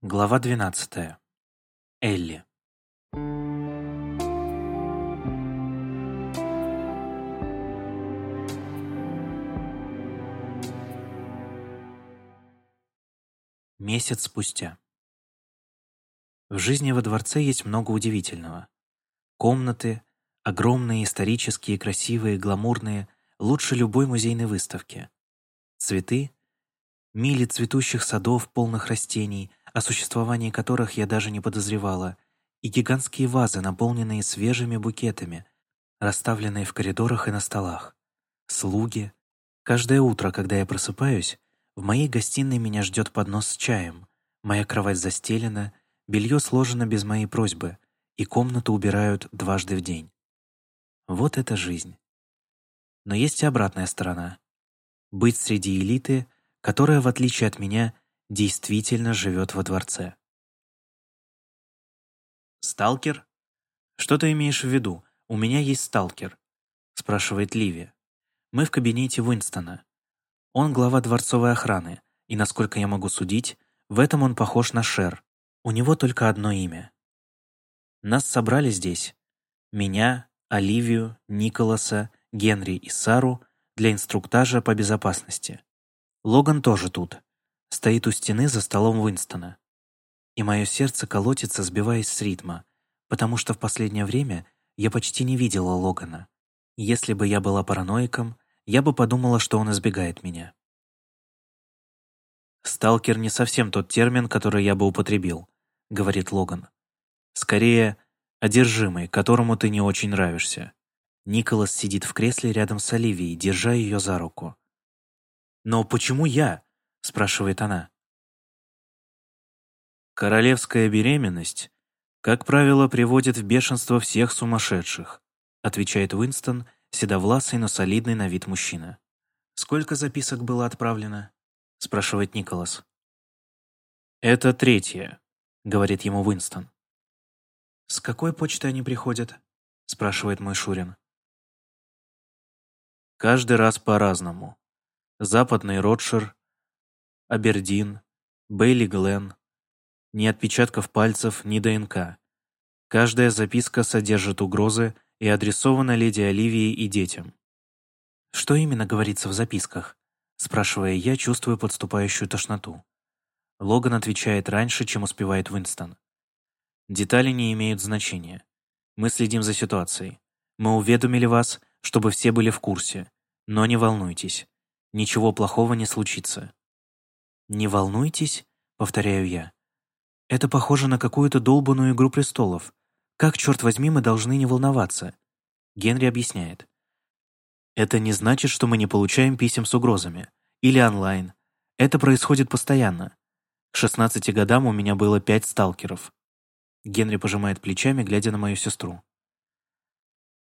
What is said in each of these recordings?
Глава 12. Элли. Месяц спустя. В жизни во дворце есть много удивительного. Комнаты, огромные, исторические, красивые, гламурные, лучше любой музейной выставки. Цветы, мили цветущих садов, полных растений, о существовании которых я даже не подозревала, и гигантские вазы, наполненные свежими букетами, расставленные в коридорах и на столах. Слуги. Каждое утро, когда я просыпаюсь, в моей гостиной меня ждет поднос с чаем, моя кровать застелена, белье сложено без моей просьбы, и комнату убирают дважды в день. Вот это жизнь. Но есть и обратная сторона. Быть среди элиты, которая, в отличие от меня, действительно живет во дворце. «Сталкер? Что ты имеешь в виду? У меня есть сталкер», — спрашивает Ливи. «Мы в кабинете Уинстона. Он глава дворцовой охраны, и, насколько я могу судить, в этом он похож на Шер. У него только одно имя. Нас собрали здесь. Меня, Оливию, Николаса, Генри и Сару для инструктажа по безопасности. Логан тоже тут, стоит у стены за столом Уинстона. И мое сердце колотится, сбиваясь с ритма, потому что в последнее время я почти не видела Логана. Если бы я была параноиком, я бы подумала, что он избегает меня. «Сталкер не совсем тот термин, который я бы употребил», — говорит Логан. «Скорее, одержимый, которому ты не очень нравишься». Николас сидит в кресле рядом с Оливией, держа ее за руку. «Но почему я?» — спрашивает она. «Королевская беременность, как правило, приводит в бешенство всех сумасшедших», отвечает Уинстон, седовласый, но солидный на вид мужчина. «Сколько записок было отправлено?» — спрашивает Николас. «Это третье», — говорит ему Уинстон. «С какой почты они приходят?» — спрашивает мой Шурин. «Каждый раз по-разному. Западный Ротшир, Абердин, Бейли Глен. Ни отпечатков пальцев, ни ДНК. Каждая записка содержит угрозы и адресована леди Оливии и детям. «Что именно говорится в записках?» Спрашивая я, чувствую подступающую тошноту. Логан отвечает раньше, чем успевает Уинстон. Детали не имеют значения. Мы следим за ситуацией. Мы уведомили вас, чтобы все были в курсе. Но не волнуйтесь. Ничего плохого не случится. «Не волнуйтесь», — повторяю я. «Это похоже на какую-то долбанную «Игру престолов». Как, черт возьми, мы должны не волноваться?» Генри объясняет. «Это не значит, что мы не получаем писем с угрозами. Или онлайн. Это происходит постоянно. К 16 годам у меня было пять сталкеров». Генри пожимает плечами, глядя на мою сестру.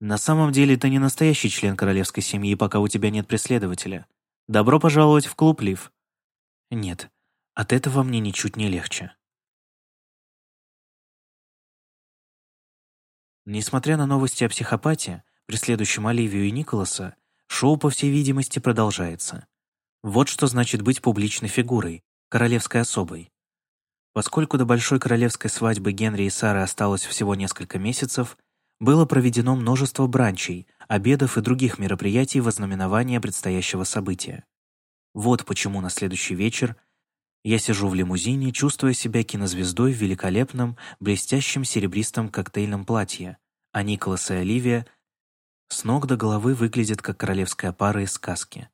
«На самом деле ты не настоящий член королевской семьи, пока у тебя нет преследователя. Добро пожаловать в клуб, Лив. Нет, от этого мне ничуть не легче. Несмотря на новости о психопате, преследующем Оливию и Николаса, шоу, по всей видимости, продолжается. Вот что значит быть публичной фигурой, королевской особой. Поскольку до большой королевской свадьбы Генри и Сары осталось всего несколько месяцев, было проведено множество бранчей, обедов и других мероприятий во знаменование предстоящего события. Вот почему на следующий вечер я сижу в лимузине, чувствуя себя кинозвездой в великолепном, блестящем серебристом коктейльном платье, а Николас и Оливия с ног до головы выглядят как королевская пара из сказки.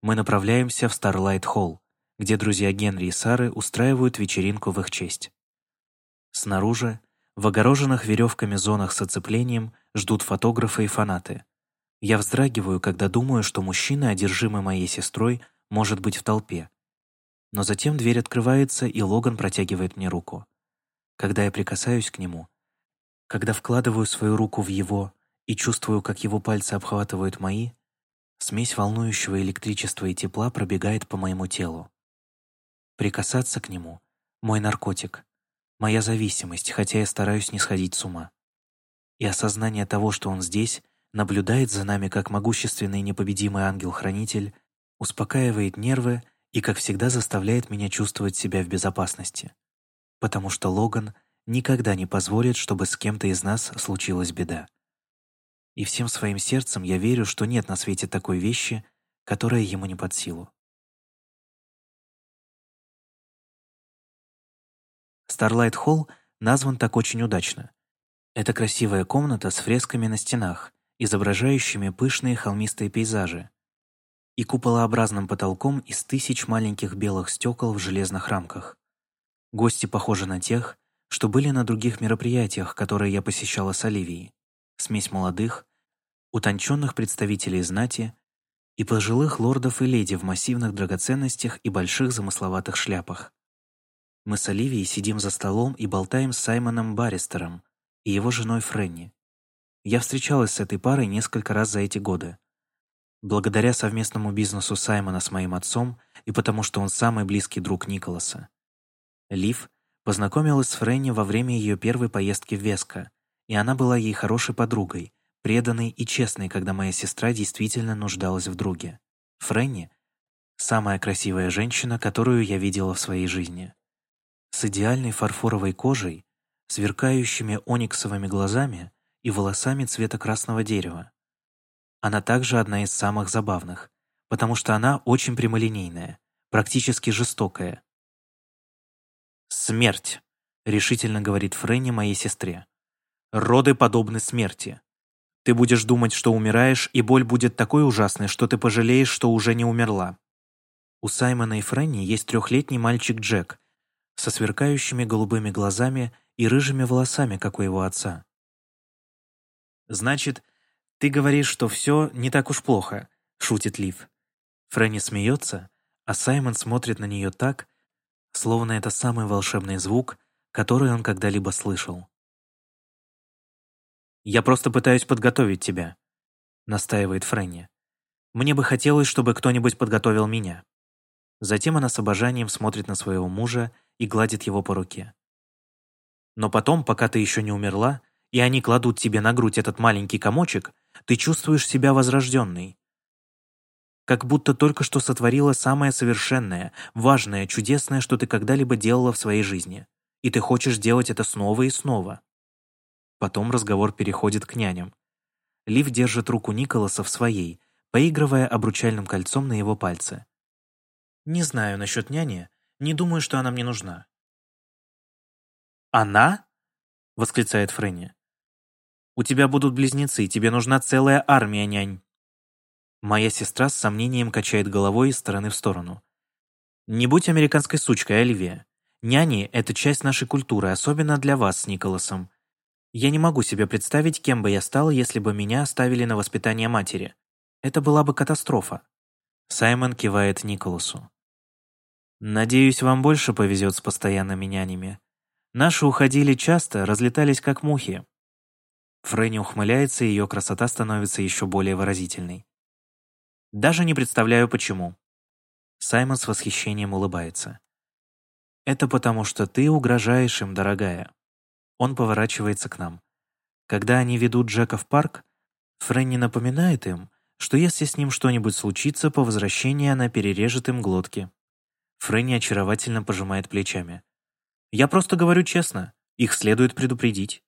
Мы направляемся в Старлайт-холл, где друзья Генри и Сары устраивают вечеринку в их честь. Снаружи, в огороженных веревками зонах с оцеплением, ждут фотографы и фанаты. Я вздрагиваю, когда думаю, что мужчина, одержимый моей сестрой, может быть в толпе. Но затем дверь открывается, и Логан протягивает мне руку. Когда я прикасаюсь к нему, когда вкладываю свою руку в его и чувствую, как его пальцы обхватывают мои, смесь волнующего электричества и тепла пробегает по моему телу. Прикасаться к нему — мой наркотик, моя зависимость, хотя я стараюсь не сходить с ума. И осознание того, что он здесь, наблюдает за нами как могущественный непобедимый ангел-хранитель, успокаивает нервы и, как всегда, заставляет меня чувствовать себя в безопасности. потому что Логан никогда не позволит, чтобы с кем-то из нас случилась беда. И всем своим сердцем я верю, что нет на свете такой вещи, которая ему не под силу. Starlight Холл назван так очень удачно. Это красивая комната с фресками на стенах, изображающими пышные холмистые пейзажи, и куполообразным потолком из тысяч маленьких белых стекол в железных рамках. Гости похожи на тех, что были на других мероприятиях, которые я посещала с Оливией. Смесь молодых, утонченных представителей знати и пожилых лордов и леди в массивных драгоценностях и больших замысловатых шляпах. Мы с Оливией сидим за столом и болтаем с Саймоном Барристером и его женой Френни. Я встречалась с этой парой несколько раз за эти годы. Благодаря совместному бизнесу Саймона с моим отцом и потому, что он самый близкий друг Николаса. Лив познакомилась с Фрэнни во время ее первой поездки в Веско, и она была ей хорошей подругой, преданной и честной, когда моя сестра действительно нуждалась в друге. Фрэнни — самая красивая женщина, которую я видела в своей жизни. С идеальной фарфоровой кожей, сверкающими ониксовыми глазами и волосами цвета красного дерева. Она также одна из самых забавных, потому что она очень прямолинейная, практически жестокая, «Смерть», — решительно говорит Фрэнни моей сестре. «Роды подобны смерти. Ты будешь думать, что умираешь, и боль будет такой ужасной, что ты пожалеешь, что уже не умерла». У Саймона и Фрэнни есть трехлетний мальчик Джек со сверкающими голубыми глазами и рыжими волосами, как у его отца. «Значит, ты говоришь, что все не так уж плохо», — шутит Лив. Фрэнни смеется, а Саймон смотрит на нее так, словно это самый волшебный звук, который он когда-либо слышал. «Я просто пытаюсь подготовить тебя», — настаивает Фрэнни. «Мне бы хотелось, чтобы кто-нибудь подготовил меня». Затем она с обожанием смотрит на своего мужа и гладит его по руке. «Но потом, пока ты еще не умерла, и они кладут тебе на грудь этот маленький комочек, ты чувствуешь себя возрожденной, как будто только что сотворила самое совершенное, важное, чудесное, что ты когда-либо делала в своей жизни. И ты хочешь делать это снова и снова. Потом разговор переходит к няням. Лив держит руку Николаса в своей, поигрывая обручальным кольцом на его пальце. «Не знаю насчет няни, не думаю, что она мне нужна». «Она?» — восклицает Фрэнни. «У тебя будут близнецы, тебе нужна целая армия нянь». Моя сестра с сомнением качает головой из стороны в сторону. «Не будь американской сучкой, Оливия. Няни — это часть нашей культуры, особенно для вас с Николасом. Я не могу себе представить, кем бы я стал, если бы меня оставили на воспитание матери. Это была бы катастрофа». Саймон кивает Николасу. «Надеюсь, вам больше повезет с постоянными нянями. Наши уходили часто, разлетались как мухи». Фрэнни ухмыляется, и ее красота становится еще более выразительной. Даже не представляю, почему». Саймон с восхищением улыбается. «Это потому, что ты угрожаешь им, дорогая». Он поворачивается к нам. Когда они ведут Джека в парк, Фрэнни напоминает им, что если с ним что-нибудь случится, по возвращении она перережет им глотки. Фрэнни очаровательно пожимает плечами. «Я просто говорю честно, их следует предупредить».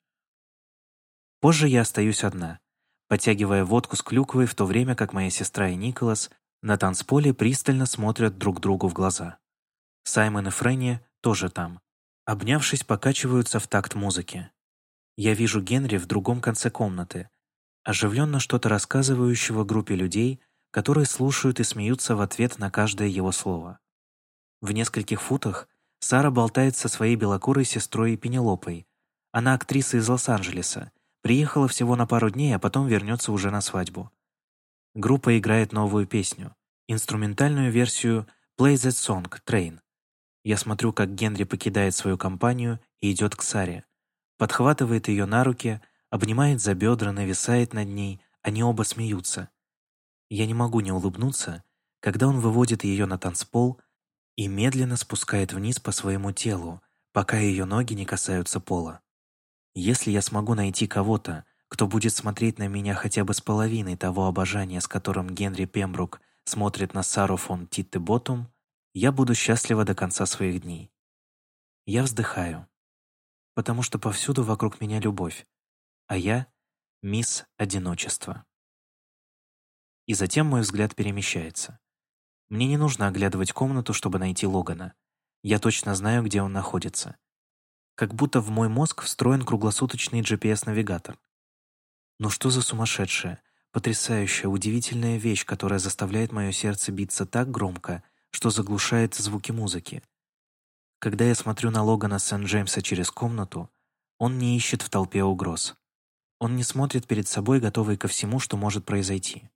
Позже я остаюсь одна подтягивая водку с клюквой, в то время как моя сестра и Николас на танцполе пристально смотрят друг другу в глаза. Саймон и Фрэнни тоже там. Обнявшись, покачиваются в такт музыки. Я вижу Генри в другом конце комнаты, оживленно что-то рассказывающего группе людей, которые слушают и смеются в ответ на каждое его слово. В нескольких футах Сара болтает со своей белокурой сестрой Пенелопой. Она актриса из Лос-Анджелеса, Приехала всего на пару дней, а потом вернется уже на свадьбу. Группа играет новую песню, инструментальную версию «Play That Song» Train. Я смотрю, как Генри покидает свою компанию и идет к Саре. Подхватывает ее на руки, обнимает за бедра, нависает над ней, они оба смеются. Я не могу не улыбнуться, когда он выводит ее на танцпол и медленно спускает вниз по своему телу, пока ее ноги не касаются пола. Если я смогу найти кого-то, кто будет смотреть на меня хотя бы с половиной того обожания, с которым Генри Пембрук смотрит на Сару фон Титте Ботум, я буду счастлива до конца своих дней. Я вздыхаю, потому что повсюду вокруг меня любовь, а я — мисс одиночества. И затем мой взгляд перемещается. Мне не нужно оглядывать комнату, чтобы найти Логана. Я точно знаю, где он находится. Как будто в мой мозг встроен круглосуточный GPS-навигатор. Но что за сумасшедшая, потрясающая, удивительная вещь, которая заставляет мое сердце биться так громко, что заглушает звуки музыки. Когда я смотрю на Логана Сент-Джеймса через комнату, он не ищет в толпе угроз. Он не смотрит перед собой, готовый ко всему, что может произойти.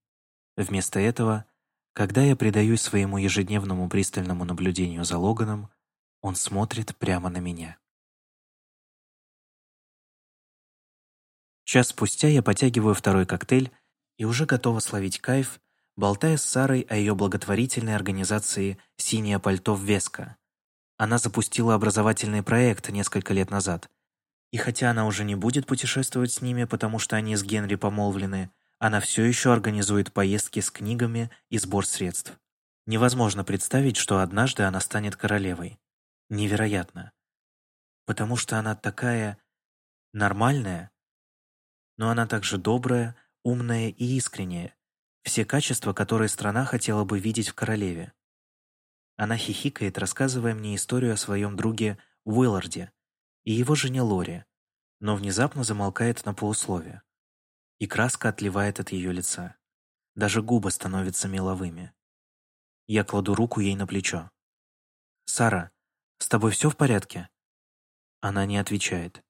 Вместо этого, когда я предаюсь своему ежедневному пристальному наблюдению за Логаном, он смотрит прямо на меня. Час спустя я потягиваю второй коктейль и уже готова словить кайф, болтая с Сарой о ее благотворительной организации «Синее пальто в Веска». Она запустила образовательный проект несколько лет назад. И хотя она уже не будет путешествовать с ними, потому что они с Генри помолвлены, она все еще организует поездки с книгами и сбор средств. Невозможно представить, что однажды она станет королевой. Невероятно. Потому что она такая нормальная, но она также добрая, умная и искренняя, все качества, которые страна хотела бы видеть в королеве. Она хихикает, рассказывая мне историю о своем друге Уилларде и его жене Лори, но внезапно замолкает на полусловие и краска отливает от ее лица. Даже губы становятся меловыми. Я кладу руку ей на плечо. «Сара, с тобой все в порядке?» Она не отвечает.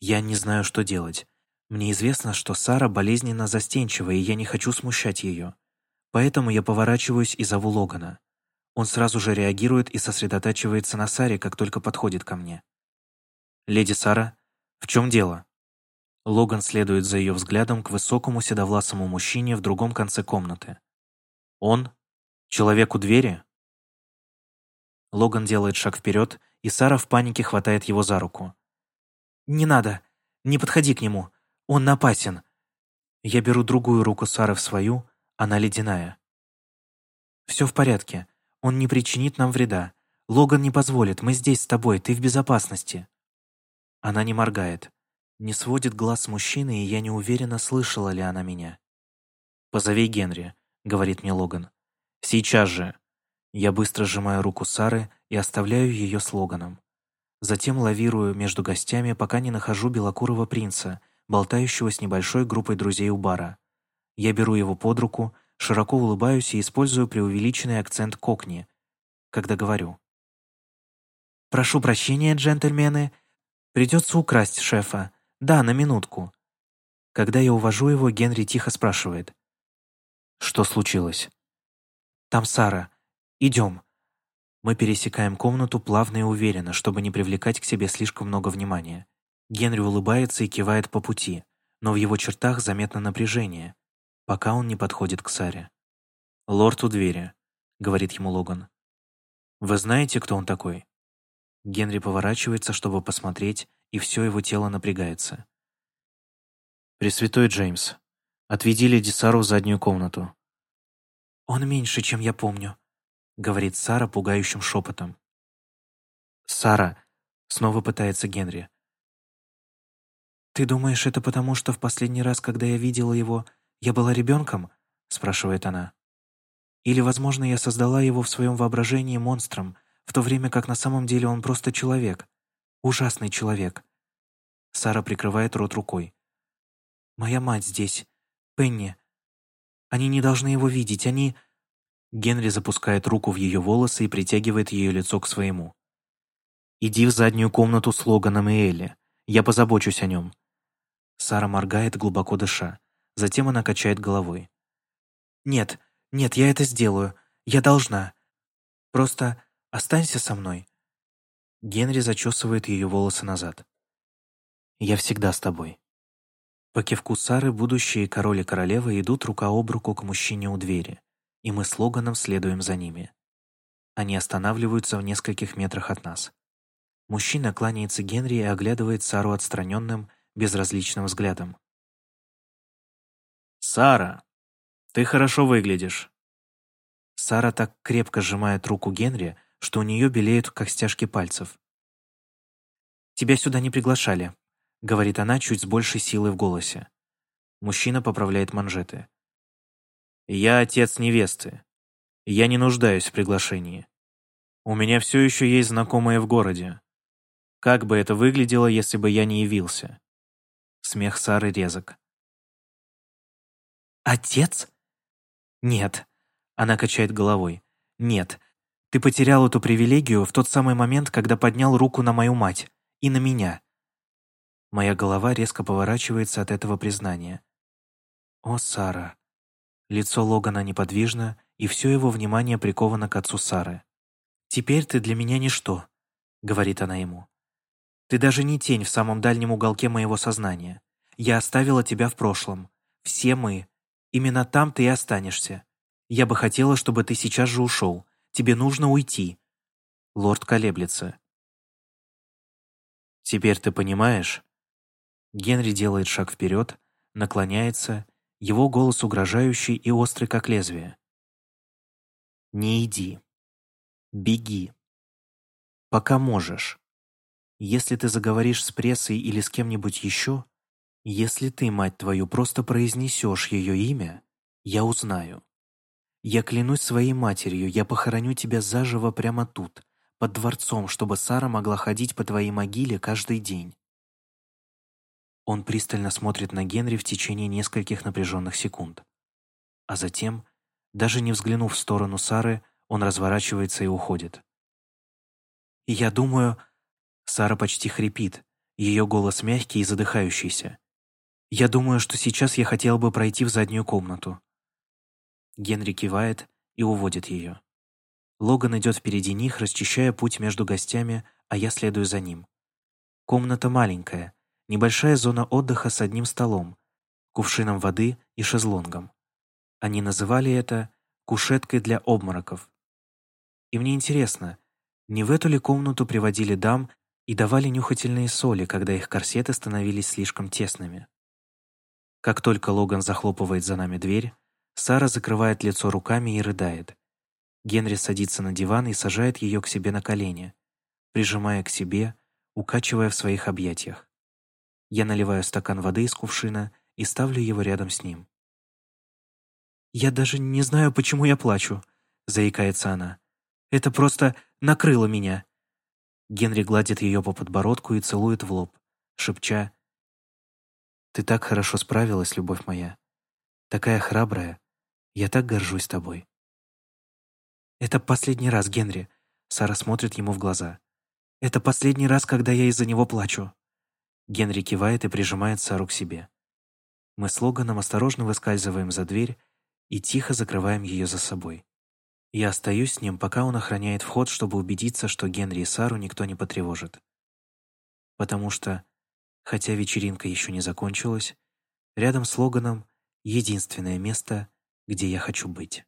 Я не знаю, что делать. Мне известно, что Сара болезненно застенчива, и я не хочу смущать ее. Поэтому я поворачиваюсь и зову Логана. Он сразу же реагирует и сосредотачивается на Саре, как только подходит ко мне. «Леди Сара, в чем дело?» Логан следует за ее взглядом к высокому седовласому мужчине в другом конце комнаты. «Он? Человек у двери?» Логан делает шаг вперед, и Сара в панике хватает его за руку. «Не надо! Не подходи к нему! Он опасен!» Я беру другую руку Сары в свою, она ледяная. «Все в порядке. Он не причинит нам вреда. Логан не позволит, мы здесь с тобой, ты в безопасности». Она не моргает не сводит глаз с мужчины, и я не уверена, слышала ли она меня. «Позови Генри», — говорит мне Логан. «Сейчас же». Я быстро сжимаю руку Сары и оставляю ее с Логаном. Затем лавирую между гостями, пока не нахожу белокурого принца, болтающего с небольшой группой друзей у бара. Я беру его под руку, широко улыбаюсь и использую преувеличенный акцент кокни, когда говорю. «Прошу прощения, джентльмены. Придется украсть шефа. «Да, на минутку». Когда я увожу его, Генри тихо спрашивает. «Что случилось?» «Там Сара. Идем». Мы пересекаем комнату плавно и уверенно, чтобы не привлекать к себе слишком много внимания. Генри улыбается и кивает по пути, но в его чертах заметно напряжение, пока он не подходит к Саре. «Лорд у двери», — говорит ему Логан. «Вы знаете, кто он такой?» Генри поворачивается, чтобы посмотреть, и все его тело напрягается. «Пресвятой Джеймс, отведи леди Сару в заднюю комнату». «Он меньше, чем я помню», — говорит Сара пугающим шепотом. «Сара», — снова пытается Генри. «Ты думаешь, это потому, что в последний раз, когда я видела его, я была ребенком?» — спрашивает она. «Или, возможно, я создала его в своем воображении монстром, в то время как на самом деле он просто человек?» Ужасный человек. Сара прикрывает рот рукой. Моя мать здесь. Пенни. Они не должны его видеть, они... Генри запускает руку в ее волосы и притягивает ее лицо к своему. «Иди в заднюю комнату с Логаном и Элли. Я позабочусь о нем». Сара моргает, глубоко дыша. Затем она качает головой. «Нет, нет, я это сделаю. Я должна. Просто останься со мной. Генри зачесывает ее волосы назад. «Я всегда с тобой». По кивку Сары будущие король и королева идут рука об руку к мужчине у двери, и мы с Логаном следуем за ними. Они останавливаются в нескольких метрах от нас. Мужчина кланяется Генри и оглядывает Сару отстраненным, безразличным взглядом. «Сара, ты хорошо выглядишь». Сара так крепко сжимает руку Генри, что у нее белеют костяшки пальцев. «Тебя сюда не приглашали», — говорит она чуть с большей силой в голосе. Мужчина поправляет манжеты. «Я отец невесты. Я не нуждаюсь в приглашении. У меня все еще есть знакомые в городе. Как бы это выглядело, если бы я не явился?» Смех Сары резок. «Отец?» «Нет». Она качает головой. «Нет. Ты потерял эту привилегию в тот самый момент, когда поднял руку на мою мать и на меня». Моя голова резко поворачивается от этого признания. «О, Сара!» Лицо Логана неподвижно, и все его внимание приковано к отцу Сары. «Теперь ты для меня ничто», — говорит она ему. «Ты даже не тень в самом дальнем уголке моего сознания. Я оставила тебя в прошлом. Все мы. Именно там ты и останешься. Я бы хотела, чтобы ты сейчас же ушел. Тебе нужно уйти». Лорд колеблется. «Теперь ты понимаешь?» Генри делает шаг вперед, наклоняется, его голос угрожающий и острый, как лезвие. «Не иди. Беги. Пока можешь. Если ты заговоришь с прессой или с кем-нибудь еще, если ты, мать твою, просто произнесешь ее имя, я узнаю. Я клянусь своей матерью, я похороню тебя заживо прямо тут, под дворцом, чтобы Сара могла ходить по твоей могиле каждый день. Он пристально смотрит на Генри в течение нескольких напряженных секунд. А затем, даже не взглянув в сторону Сары, он разворачивается и уходит. «Я думаю...» Сара почти хрипит, ее голос мягкий и задыхающийся. «Я думаю, что сейчас я хотел бы пройти в заднюю комнату». Генри кивает и уводит ее. Логан идет впереди них, расчищая путь между гостями, а я следую за ним. Комната маленькая, небольшая зона отдыха с одним столом, кувшином воды и шезлонгом. Они называли это «кушеткой для обмороков». И мне интересно, не в эту ли комнату приводили дам и давали нюхательные соли, когда их корсеты становились слишком тесными? Как только Логан захлопывает за нами дверь, Сара закрывает лицо руками и рыдает. Генри садится на диван и сажает ее к себе на колени, прижимая к себе, укачивая в своих объятиях. Я наливаю стакан воды из кувшина и ставлю его рядом с ним. «Я даже не знаю, почему я плачу», — заикается она. «Это просто накрыло меня». Генри гладит ее по подбородку и целует в лоб, шепча «Ты так хорошо справилась, любовь моя. Такая храбрая. Я так горжусь тобой». «Это последний раз, Генри», — Сара смотрит ему в глаза. «Это последний раз, когда я из-за него плачу». Генри кивает и прижимает Сару к себе. Мы с Логаном осторожно выскальзываем за дверь и тихо закрываем ее за собой. Я остаюсь с ним, пока он охраняет вход, чтобы убедиться, что Генри и Сару никто не потревожит. Потому что, хотя вечеринка еще не закончилась, рядом с Логаном единственное место, где я хочу быть.